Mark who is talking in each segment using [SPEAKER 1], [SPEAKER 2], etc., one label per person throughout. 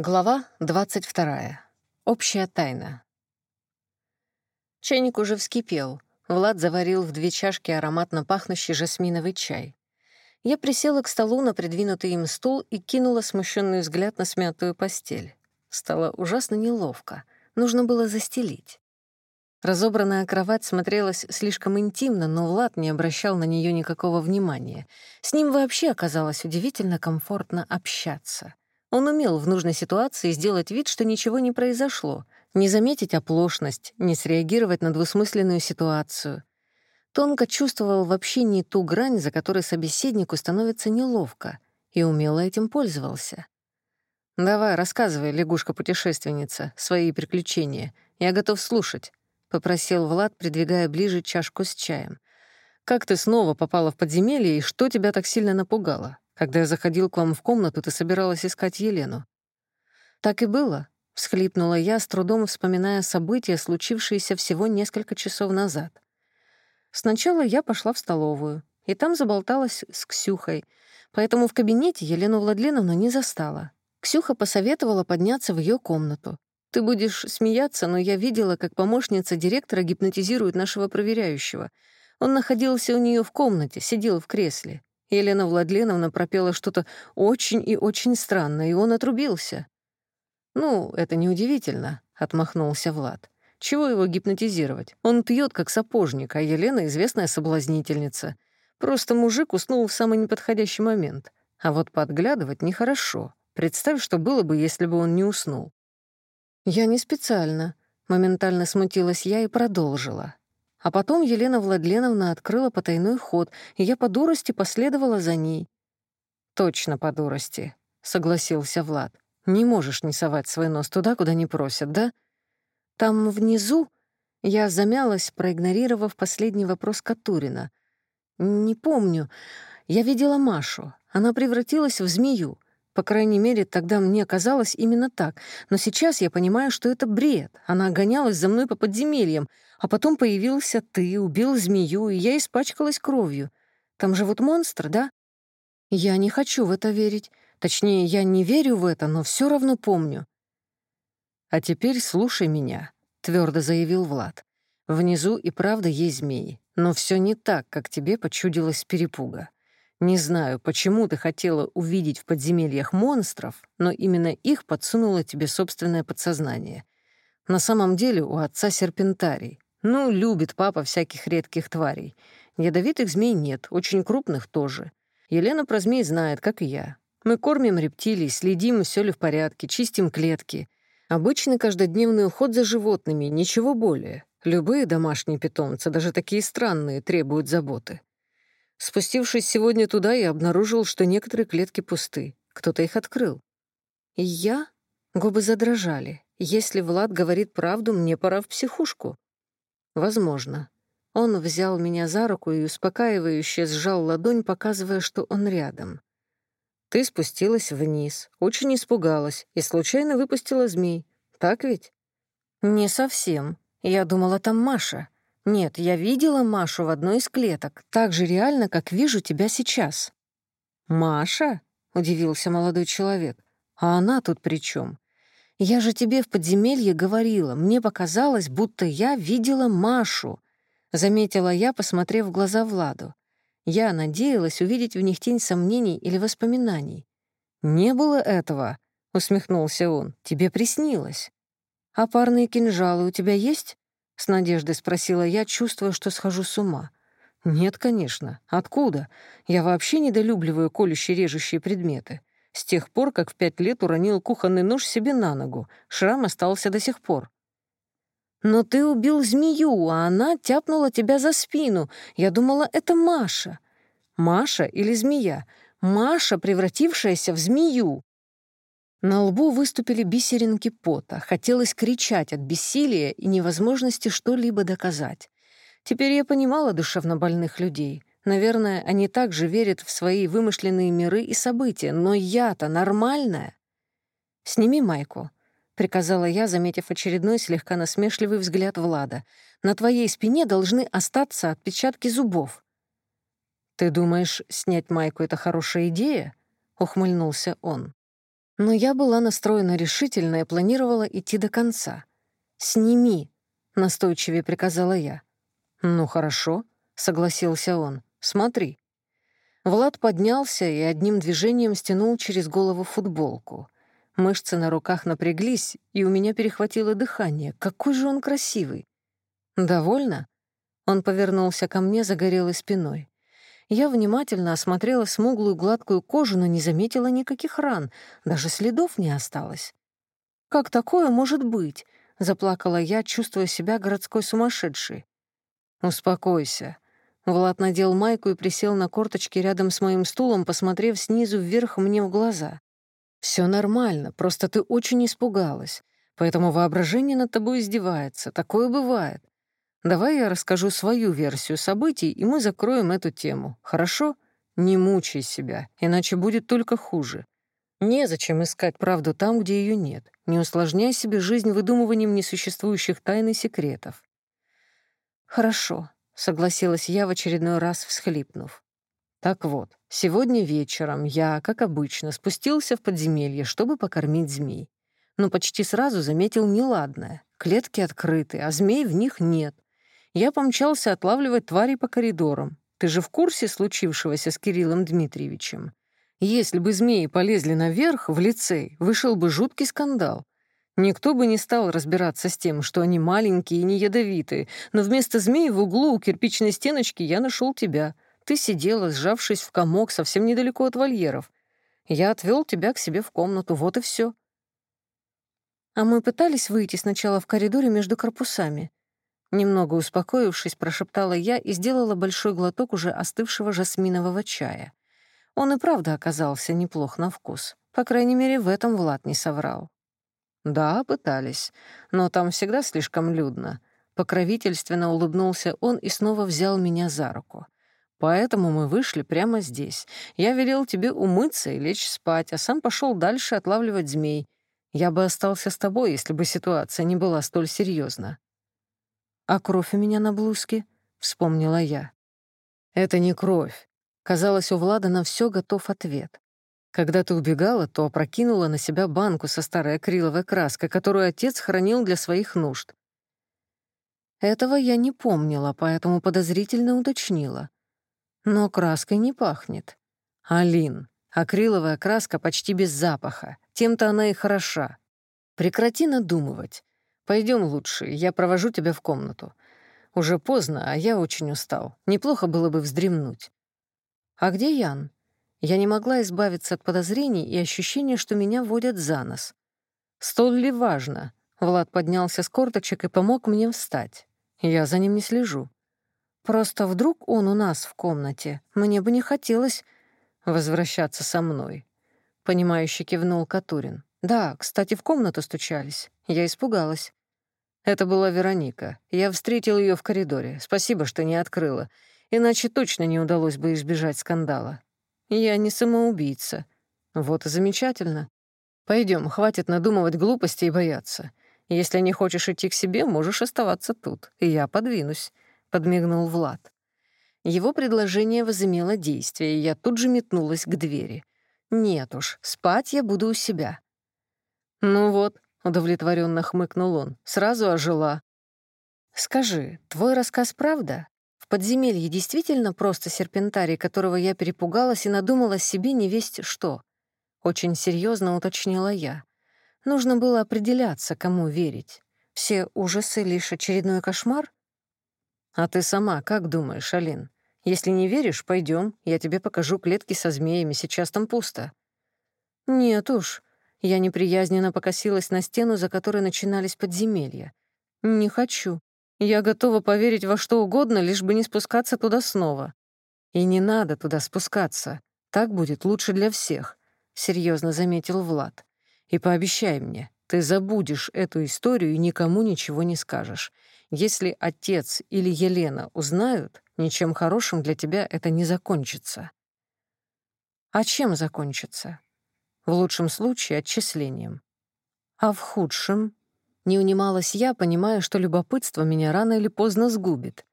[SPEAKER 1] Глава 22. Общая тайна. Чайник уже вскипел. Влад заварил в две чашки ароматно пахнущий жасминовый чай. Я присела к столу на придвинутый им стул и кинула смущенный взгляд на смятую постель. Стало ужасно неловко. Нужно было застелить. Разобранная кровать смотрелась слишком интимно, но Влад не обращал на нее никакого внимания. С ним вообще оказалось удивительно комфортно общаться. Он умел в нужной ситуации сделать вид, что ничего не произошло, не заметить оплошность, не среагировать на двусмысленную ситуацию. Тонко чувствовал в общении ту грань, за которой собеседнику становится неловко, и умело этим пользовался. «Давай, рассказывай, лягушка-путешественница, свои приключения. Я готов слушать», — попросил Влад, придвигая ближе чашку с чаем. «Как ты снова попала в подземелье и что тебя так сильно напугало?» Когда я заходил к вам в комнату, ты собиралась искать Елену». «Так и было», — всхлипнула я, с трудом вспоминая события, случившиеся всего несколько часов назад. Сначала я пошла в столовую, и там заболталась с Ксюхой, поэтому в кабинете Елену Владленовну не застала. Ксюха посоветовала подняться в ее комнату. «Ты будешь смеяться, но я видела, как помощница директора гипнотизирует нашего проверяющего. Он находился у нее в комнате, сидел в кресле. Елена Владленовна пропела что-то очень и очень странное, и он отрубился. «Ну, это неудивительно», — отмахнулся Влад. «Чего его гипнотизировать? Он пьет как сапожник, а Елена — известная соблазнительница. Просто мужик уснул в самый неподходящий момент. А вот подглядывать нехорошо. Представь, что было бы, если бы он не уснул». «Я не специально», — моментально смутилась я и продолжила. А потом Елена Владленовна открыла потайной ход, и я по дурости последовала за ней. «Точно по дурости», — согласился Влад. «Не можешь не совать свой нос туда, куда не просят, да?» «Там внизу...» Я замялась, проигнорировав последний вопрос Катурина. «Не помню. Я видела Машу. Она превратилась в змею. По крайней мере, тогда мне казалось именно так. Но сейчас я понимаю, что это бред. Она гонялась за мной по подземельям, а потом появился ты, убил змею, и я испачкалась кровью. Там же вот монстр, да? Я не хочу в это верить. Точнее, я не верю в это, но все равно помню. «А теперь слушай меня», — твердо заявил Влад. «Внизу и правда есть змеи, но все не так, как тебе почудилось перепуга. Не знаю, почему ты хотела увидеть в подземельях монстров, но именно их подсунуло тебе собственное подсознание. На самом деле у отца серпентарий. Ну, любит папа всяких редких тварей. Ядовитых змей нет, очень крупных тоже. Елена про змей знает, как и я. Мы кормим рептилий, следим, все ли в порядке, чистим клетки. Обычный каждодневный уход за животными, ничего более. Любые домашние питомцы, даже такие странные, требуют заботы. Спустившись сегодня туда, я обнаружил, что некоторые клетки пусты. Кто-то их открыл. И я? Губы задрожали. Если Влад говорит правду, мне пора в психушку. Возможно. Он взял меня за руку и успокаивающе сжал ладонь, показывая, что он рядом. Ты спустилась вниз, очень испугалась и случайно выпустила змей. Так ведь? Не совсем. Я думала, там Маша. Нет, я видела Машу в одной из клеток, так же реально, как вижу тебя сейчас». «Маша?» — удивился молодой человек. «А она тут при чем? Я же тебе в подземелье говорила, мне показалось, будто я видела Машу», — заметила я, посмотрев в глаза Владу. Я надеялась увидеть в них тень сомнений или воспоминаний. «Не было этого», — усмехнулся он. «Тебе приснилось». «А парные кинжалы у тебя есть?» — с надеждой спросила я, чувствуя, что схожу с ума. «Нет, конечно. Откуда? Я вообще недолюбливаю колющие-режущие предметы. С тех пор, как в пять лет уронил кухонный нож себе на ногу. Шрам остался до сих пор». «Но ты убил змею, а она тяпнула тебя за спину. Я думала, это Маша». «Маша или змея? Маша, превратившаяся в змею». На лбу выступили бисеринки пота. Хотелось кричать от бессилия и невозможности что-либо доказать. Теперь я понимала душевнобольных людей. Наверное, они также верят в свои вымышленные миры и события, но я-то нормальная. «Сними майку», — приказала я, заметив очередной слегка насмешливый взгляд Влада. «На твоей спине должны остаться отпечатки зубов». «Ты думаешь, снять майку — это хорошая идея?» — ухмыльнулся он. Но я была настроена решительно и планировала идти до конца. «Сними», — настойчивее приказала я. «Ну хорошо», — согласился он. «Смотри». Влад поднялся и одним движением стянул через голову футболку. Мышцы на руках напряглись, и у меня перехватило дыхание. Какой же он красивый! «Довольно?» Он повернулся ко мне загорелой спиной. Я внимательно осмотрела смуглую гладкую кожу, но не заметила никаких ран, даже следов не осталось. «Как такое может быть?» — заплакала я, чувствуя себя городской сумасшедшей. «Успокойся». Влад надел майку и присел на корточки рядом с моим стулом, посмотрев снизу вверх мне в глаза. Все нормально, просто ты очень испугалась, поэтому воображение над тобой издевается. Такое бывает. Давай я расскажу свою версию событий, и мы закроем эту тему. Хорошо? Не мучай себя, иначе будет только хуже. Незачем искать правду там, где ее нет. Не усложняй себе жизнь выдумыванием несуществующих тайн и секретов. Хорошо, согласилась я в очередной раз, всхлипнув. Так вот, сегодня вечером я, как обычно, спустился в подземелье, чтобы покормить змей. Но почти сразу заметил неладное. Клетки открыты, а змей в них нет я помчался отлавливать тварей по коридорам. Ты же в курсе случившегося с Кириллом Дмитриевичем? Если бы змеи полезли наверх, в лицей, вышел бы жуткий скандал. Никто бы не стал разбираться с тем, что они маленькие и не ядовитые, но вместо змеи в углу у кирпичной стеночки я нашел тебя. Ты сидела, сжавшись в комок, совсем недалеко от вольеров. Я отвел тебя к себе в комнату, вот и все. А мы пытались выйти сначала в коридоре между корпусами. Немного успокоившись, прошептала я и сделала большой глоток уже остывшего жасминового чая. Он и правда оказался неплох на вкус. По крайней мере, в этом Влад не соврал. «Да, пытались, но там всегда слишком людно». Покровительственно улыбнулся он и снова взял меня за руку. «Поэтому мы вышли прямо здесь. Я велел тебе умыться и лечь спать, а сам пошел дальше отлавливать змей. Я бы остался с тобой, если бы ситуация не была столь серьезна. «А кровь у меня на блузке?» — вспомнила я. «Это не кровь». Казалось, у Влада на все готов ответ. Когда ты убегала, то опрокинула на себя банку со старой акриловой краской, которую отец хранил для своих нужд. Этого я не помнила, поэтому подозрительно уточнила. Но краской не пахнет. Алин, акриловая краска почти без запаха. Тем-то она и хороша. Прекрати надумывать. Пойдем лучше, я провожу тебя в комнату. Уже поздно, а я очень устал. Неплохо было бы вздремнуть. А где Ян? Я не могла избавиться от подозрений и ощущения, что меня водят за нос. Столь ли важно? Влад поднялся с корточек и помог мне встать. Я за ним не слежу. Просто вдруг он у нас в комнате. Мне бы не хотелось возвращаться со мной. Понимающе кивнул Катурин. Да, кстати, в комнату стучались. Я испугалась. Это была Вероника. Я встретил ее в коридоре. Спасибо, что не открыла. Иначе точно не удалось бы избежать скандала. Я не самоубийца. Вот и замечательно. Пойдем, хватит надумывать глупости и бояться. Если не хочешь идти к себе, можешь оставаться тут, я подвинусь», — подмигнул Влад. Его предложение возымело действие, и я тут же метнулась к двери. «Нет уж, спать я буду у себя». «Ну вот, — удовлетворенно хмыкнул он. «Сразу ожила». «Скажи, твой рассказ правда? В подземелье действительно просто серпентарий, которого я перепугалась и надумала себе не весть что?» Очень серьезно уточнила я. Нужно было определяться, кому верить. Все ужасы — лишь очередной кошмар? А ты сама как думаешь, Алин? Если не веришь, пойдем, я тебе покажу клетки со змеями, сейчас там пусто. Нет уж, я неприязненно покосилась на стену, за которой начинались подземелья. «Не хочу. Я готова поверить во что угодно, лишь бы не спускаться туда снова. И не надо туда спускаться. Так будет лучше для всех», — серьезно заметил Влад. «И пообещай мне, ты забудешь эту историю и никому ничего не скажешь. Если отец или Елена узнают, ничем хорошим для тебя это не закончится». «А чем закончится?» В лучшем случае отчислением. А в худшем не унималась я, понимая, что любопытство меня рано или поздно сгубит.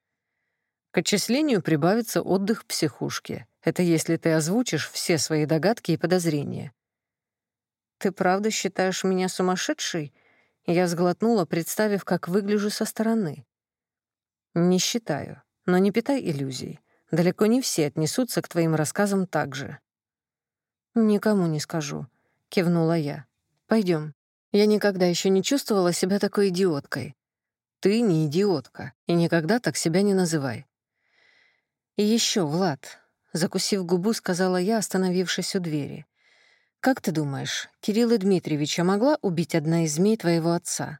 [SPEAKER 1] К отчислению прибавится отдых в психушке. Это если ты озвучишь все свои догадки и подозрения. «Ты правда считаешь меня сумасшедшей?» Я сглотнула, представив, как выгляжу со стороны. «Не считаю, но не питай иллюзий. Далеко не все отнесутся к твоим рассказам так же». «Никому не скажу», — кивнула я. Пойдем. Я никогда еще не чувствовала себя такой идиоткой. Ты не идиотка, и никогда так себя не называй. И еще, Влад, закусив губу, сказала я, остановившись у двери. Как ты думаешь, Кирилла Дмитриевича могла убить одна из змей твоего отца?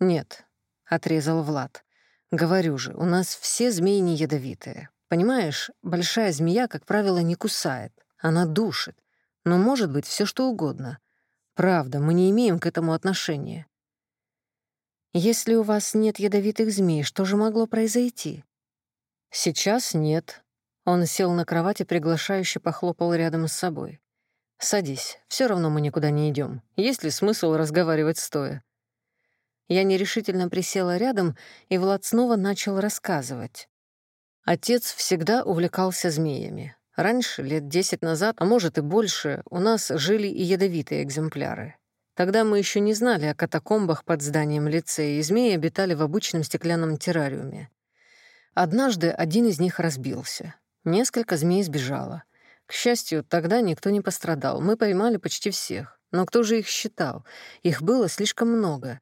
[SPEAKER 1] Нет, отрезал Влад. Говорю же, у нас все змеи не ядовитые. Понимаешь, большая змея, как правило, не кусает, она душит. Но может быть все что угодно. Правда, мы не имеем к этому отношения. Если у вас нет ядовитых змей, что же могло произойти? Сейчас нет. Он сел на кровати, приглашающе похлопал рядом с собой. «Садись, все равно мы никуда не идем. Есть ли смысл разговаривать стоя?» Я нерешительно присела рядом, и Влад снова начал рассказывать. Отец всегда увлекался змеями. Раньше, лет десять назад, а может и больше, у нас жили и ядовитые экземпляры. Тогда мы еще не знали о катакомбах под зданием лицея, и змеи обитали в обычном стеклянном террариуме. Однажды один из них разбился. Несколько змей сбежало. К счастью, тогда никто не пострадал. Мы поймали почти всех. Но кто же их считал? Их было слишком много.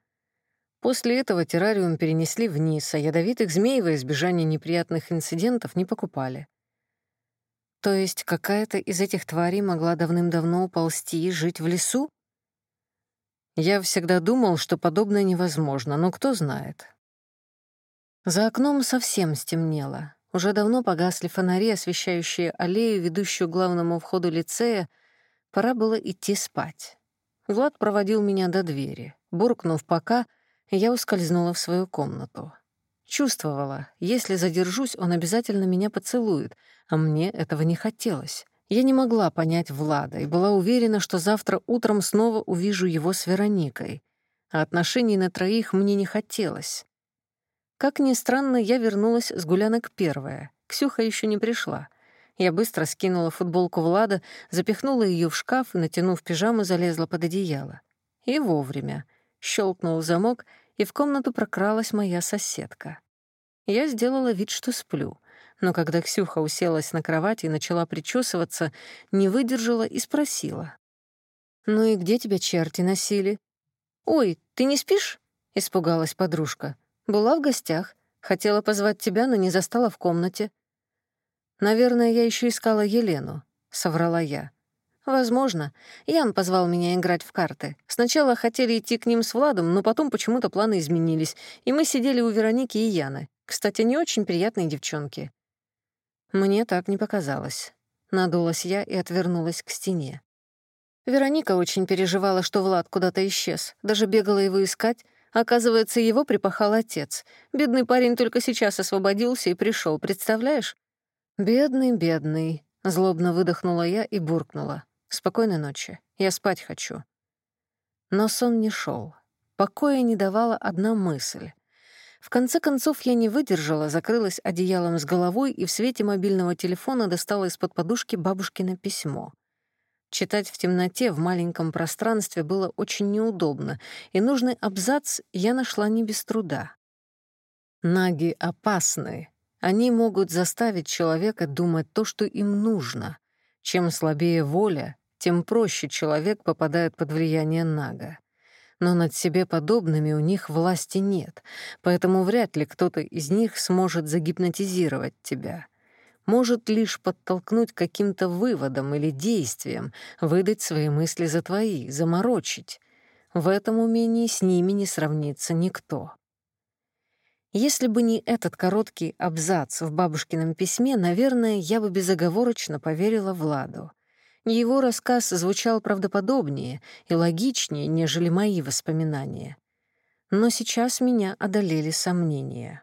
[SPEAKER 1] После этого террариум перенесли вниз, а ядовитых змей во избежание неприятных инцидентов не покупали. То есть какая-то из этих тварей могла давным-давно уползти и жить в лесу? Я всегда думал, что подобное невозможно, но кто знает. За окном совсем стемнело. Уже давно погасли фонари, освещающие аллею, ведущую к главному входу лицея. Пора было идти спать. Влад проводил меня до двери. Буркнув «пока», я ускользнула в свою комнату. Чувствовала, если задержусь, он обязательно меня поцелует, а мне этого не хотелось. Я не могла понять Влада и была уверена, что завтра утром снова увижу его с Вероникой. А отношений на троих мне не хотелось. Как ни странно, я вернулась с гулянок первая. Ксюха еще не пришла. Я быстро скинула футболку Влада, запихнула ее в шкаф и, натянув пижаму, залезла под одеяло. И вовремя. Щелкнул замок, и в комнату прокралась моя соседка. Я сделала вид, что сплю, но когда Ксюха уселась на кровати и начала причесываться, не выдержала и спросила. «Ну и где тебя черти носили?» «Ой, ты не спишь?» — испугалась подружка. Была в гостях. Хотела позвать тебя, но не застала в комнате. Наверное, я еще искала Елену, соврала я. Возможно. Ян позвал меня играть в карты. Сначала хотели идти к ним с Владом, но потом почему-то планы изменились, и мы сидели у Вероники и Яны. Кстати, не очень приятные девчонки. Мне так не показалось. Надулась я и отвернулась к стене. Вероника очень переживала, что Влад куда-то исчез, даже бегала его искать, Оказывается, его припахал отец. Бедный парень только сейчас освободился и пришел, представляешь? «Бедный, бедный», — злобно выдохнула я и буркнула. «Спокойной ночи. Я спать хочу». Но сон не шел. Покоя не давала одна мысль. В конце концов я не выдержала, закрылась одеялом с головой и в свете мобильного телефона достала из-под подушки бабушкино письмо — Читать в темноте в маленьком пространстве было очень неудобно, и нужный абзац я нашла не без труда. Наги опасны. Они могут заставить человека думать то, что им нужно. Чем слабее воля, тем проще человек попадает под влияние нага. Но над себе подобными у них власти нет, поэтому вряд ли кто-то из них сможет загипнотизировать тебя — может лишь подтолкнуть каким-то выводом или действием, выдать свои мысли за твои, заморочить. В этом умении с ними не сравнится никто. Если бы не этот короткий абзац в бабушкином письме, наверное, я бы безоговорочно поверила Владу. Его рассказ звучал правдоподобнее и логичнее, нежели мои воспоминания. Но сейчас меня одолели сомнения.